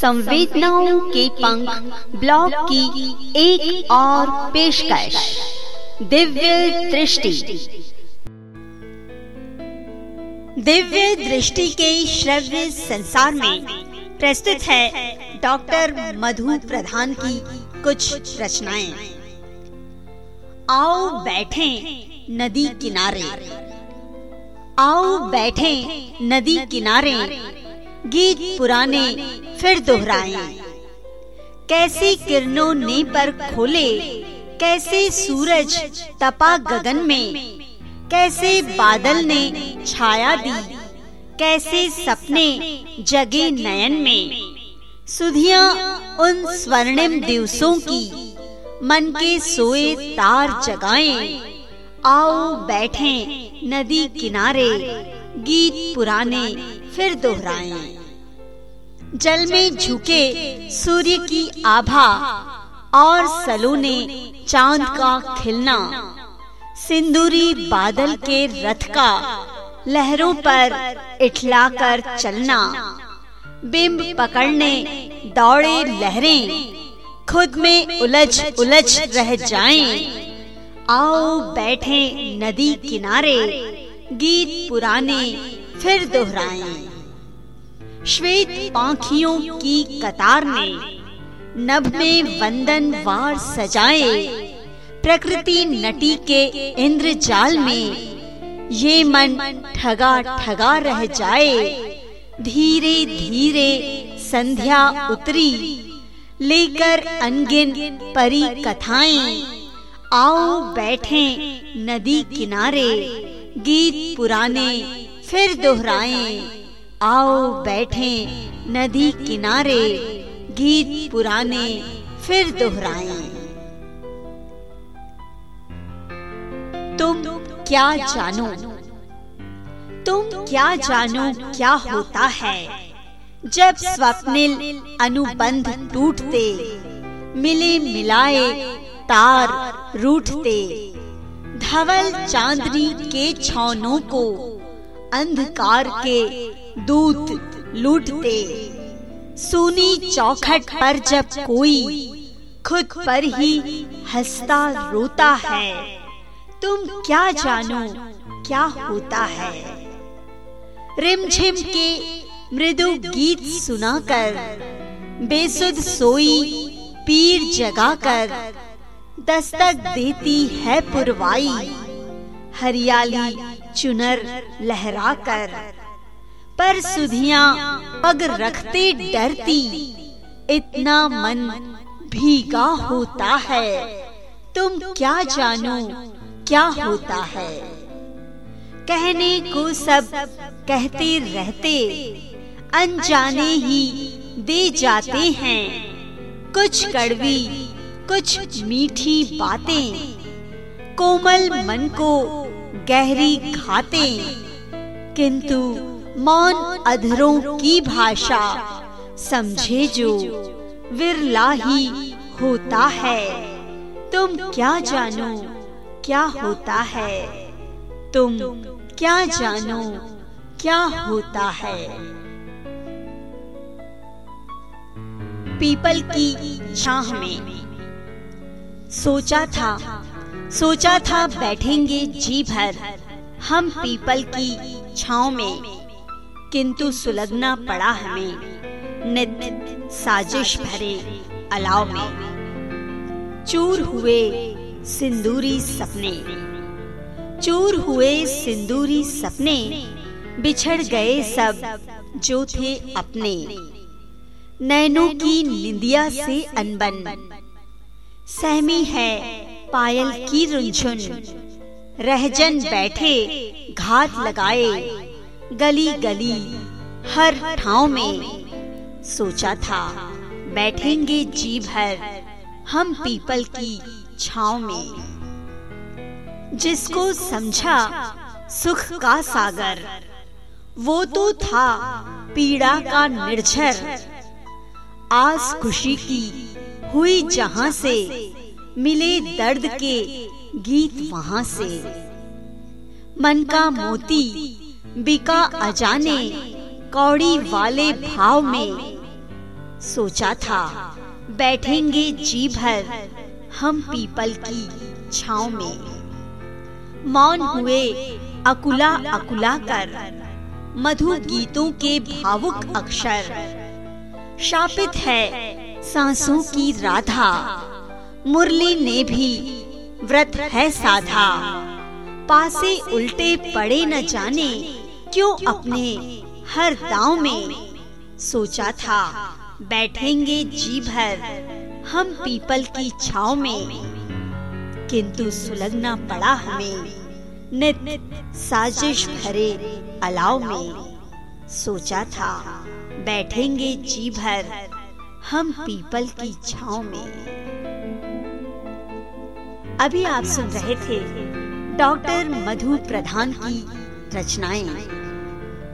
संवेदनाओं के पंख ब्लॉग की एक और पेशकश। दिव्य दृष्टि। दिव्य दृष्टि के श्रव्य संसार में प्रस्तुत है डॉक्टर मधु प्रधान की कुछ रचनाएँ। आओ बैठे नदी किनारे। आओ बैठे नदी किनारे। गीत पुराने फिर दोहराए कैसी किरणों ने पर खोले, कैसे सूरज तपा गगन में, कैसे बादल ने छाया दी, कैसे सपने जगे नयन में। सुधिया उन स्वर्णिम दिवसों की, मन के सोए तार जगाएँ। आओ बैठे नदी किनारे, गीत पुराने फिर दोहराएँ। जल में झुके सूर्य की आभा और सलोने चाँद का खिलना। सिंदूरी बादल के रथ का लहरों पर इठलाकर चलना। बिंब पकड़ने दौड़े लहरें। खुद में उलझ उलझ रह जाएँ। आओ बैठे नदी किनारे। गीत पुराने फिर दोहराएँ। श्वेत पाखियों की कतार ने नभ में वंदन वार सजाए। प्रकृति नटी के इंद्र जाल में ये मन ठगा ठगा रह जाए। धीरे धीरे संध्या उतरी, लेकर अनगिन परी कथाएँ। आओ बैठे नदी किनारे, गीत पुराने फिर दोहराएँ। आओ बैठे नदी किनारे, गीत पुराने फिर दोहराएँ। तुम क्या जानो? तुम क्या जानो क्या होता है? जब स्वप्निल अनुबंध टूटते, मिले मिलाए तार रूठते, धवल चांदनी के छौनों को अंधकार के दूत लूटते। सुनी चौखट पर जब कोई खुद पर ही हंसता रोता है, तुम क्या जानो क्या होता है। रिमझिम के मृदु गीत सुनाकर, बेसुध सोई पीर जगाकर, दस्तक देती है पुरवाई, हरियाली चुनर लहरा कर पर सुधिया पग रखते डरती, इतना मन भीगा होता है। तुम क्या जानो, क्या होता है? कहने को सब कहते रहते, अनजाने ही दे जाते हैं। कुछ कड़वी, कुछ मीठी बातें, कोमल मन को गहरी खाते किंतु मौन अधरों की भाषा। समझे जो विरला ही होता है। तुम क्या जानो, क्या होता है। तुम क्या जानो, क्या होता है। पीपल की छाह में। सोचा था सोचा था बैठेंगे जी भर। हम पीपल की छाव में। किंतु सुलगना पड़ा हमें। नित साजिश भरे, अलाव में। चूर हुए सिंदूरी सपने। चूर हुए सिंदूरी सपने, बिछड़ गए सब जो थे अपने। नैनों की निंदिया से अनबन। सहमी है पायल की रुझुन। रहजन बैठे, घात लगाए। गली गली, हर ठाव में। सोचा था, बैठेंगे जी भर हम पीपल की छाव में। जिसको समझा सुख का सागर, वो तो था पीड़ा का निर्झर। आस खुशी की हुई जहाँ से मिले दर्द के गीत वहाँ से। मन का मोती बिका अजाने कौड़ी वाले भाव में सोचा था, बैठेंगे जी भर हम पीपल की छाव में। मौन हुए अकुला अकुला कर, मधु गीतों के भावुक अक्षर। शापित है सांसों की राधा, मुरली ने भी व्रत है साधा। पासे उल्टे पड़े न जाने क्यों अपने हर दाव में सोचा था बैठेंगे जी भर हम पीपल की छाव में। किंतु सुलगना पड़ा हमें। नित साजिश भरे अलाव में सोचा था बैठेंगे जी भर हम पीपल की छाव में। अभी आप सुन रहे थे डॉक्टर मधु प्रधान की रचनाएँ।